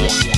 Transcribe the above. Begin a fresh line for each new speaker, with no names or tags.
Yeah.